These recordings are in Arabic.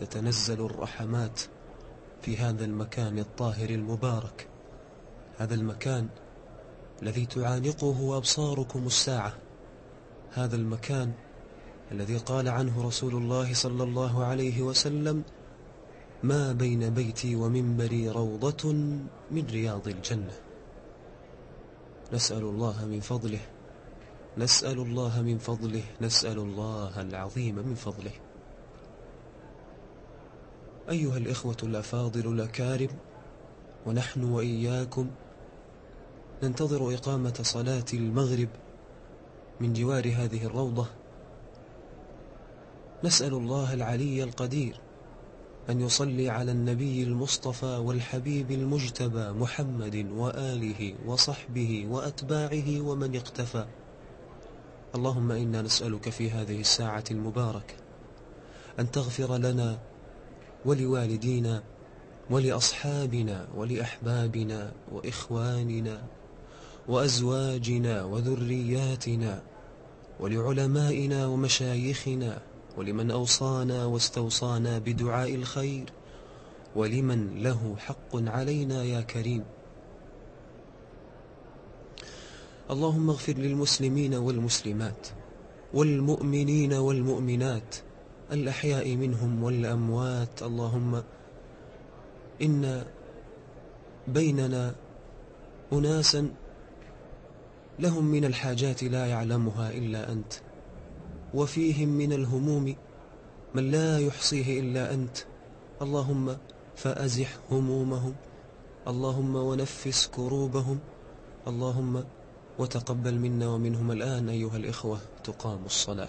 تتنزل الرحمات في هذا المكان الطاهر المبارك. هذا المكان الذي تعانقه أبصاركم الساعة. هذا المكان الذي قال عنه رسول الله صلى الله عليه وسلم ما بين بيتي ومنبري روضة من رياض الجنة. نسأل الله من فضله نسأل الله من فضله نسأل الله العظيم من فضله. أيها الإخوة الأفاضل الأكارم ونحن وإياكم ننتظر إقامة صلاة المغرب من جوار هذه الروضة. نسأل الله العلي القدير أن يصلي على النبي المصطفى والحبيب المجتبى محمد وآله وصحبه وأتباعه ومن اقتفى. اللهم إنا نسألك في هذه الساعة المباركة أن تغفر لنا ولوالدينا ولأصحابنا ولأحبابنا وإخواننا وأزواجنا وذرياتنا ولعلمائنا ومشايخنا ولمن أوصانا واستوصانا بدعاء الخير ولمن له حق علينا يا كريم. اللهم اغفر للمسلمين والمسلمات والمؤمنين والمؤمنات الأحياء منهم والأموات. اللهم إن بيننا أناسا لهم من الحاجات لا يعلمها إلا أنت وفيهم من الهموم من لا يحصيه إلا أنت. اللهم فأزح همومهم اللهم ونفس كروبهم اللهم وتقبل منا ومنهم الآن أيها الإخوة تقام الصلاة.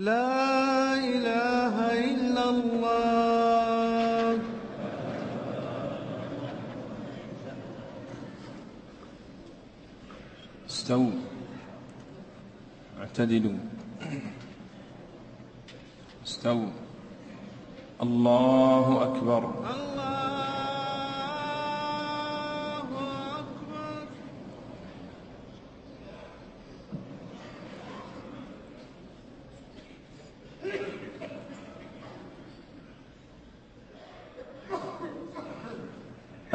لا إله إلا الله. استووا. اعتدلوا. استووا. الله أكبر. الله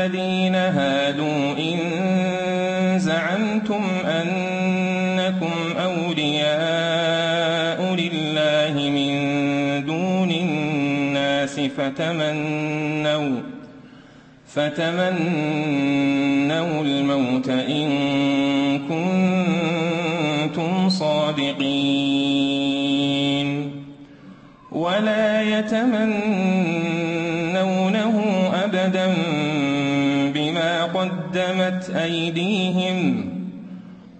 الذين هادوا إن زعمتم أنكم أولياء لله من دون الناس فتمنوا فتمنوا الموت إن كنتم صادقين ولا يتمنونه أبدا قدمت أيديهم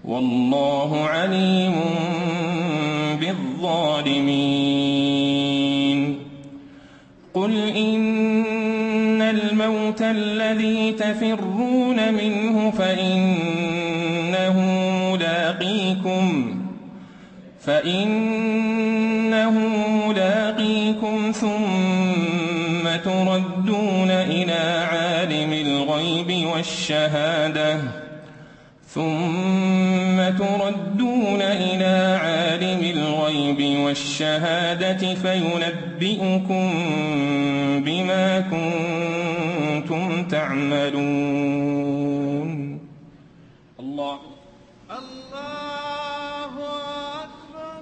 والله عليم بالظالمين. قل إن الموت الذي تفرون منه فإنه ملاقيكم فإنه ملاقيكم ثم تردون إلى عالم الغيب والشهادة. ثم تردون إلى عالم الغيب والشهادة فينبئكم بما كنتم تعملون. الله. الله أكبر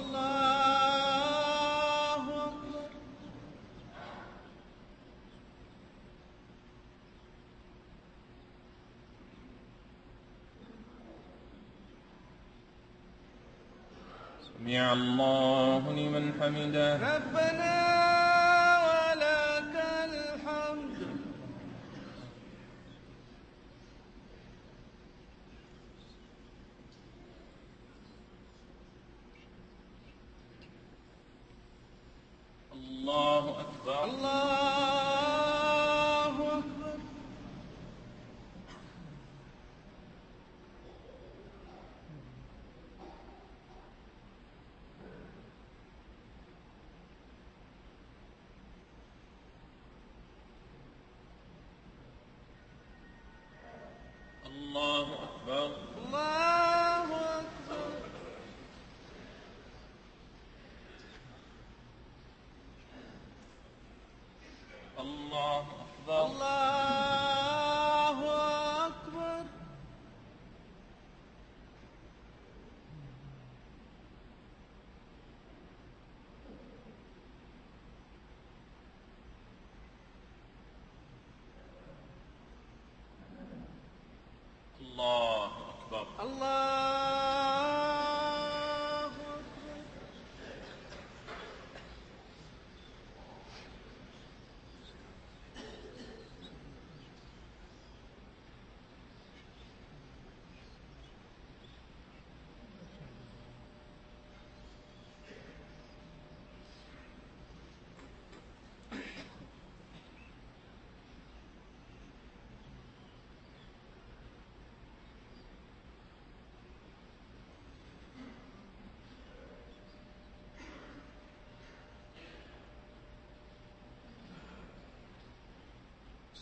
الله سمع الله لمن حمده. ربنا